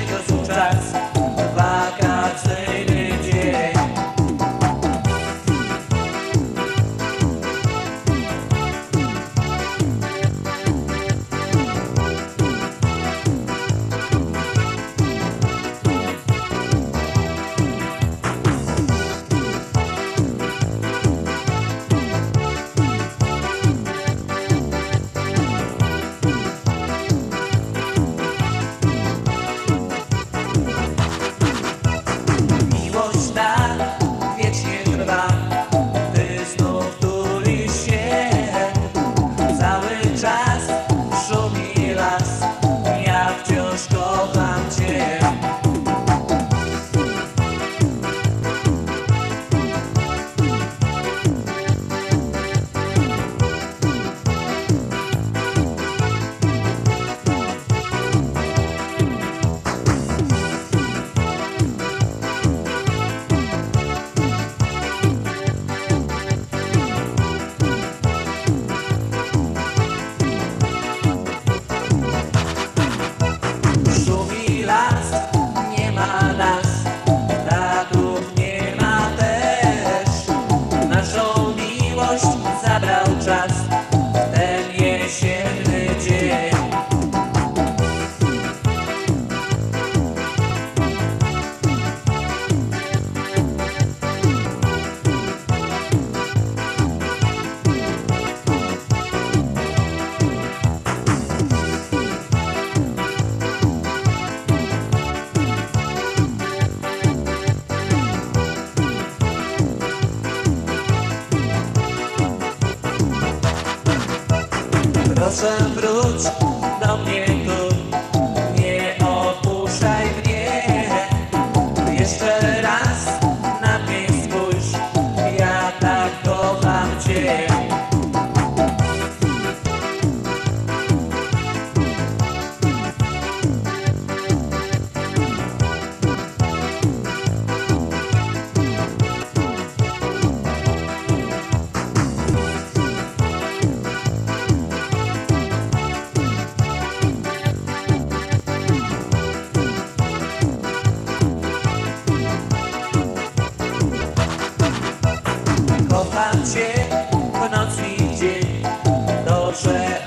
Because so. Proszę wróć do mnie zawsze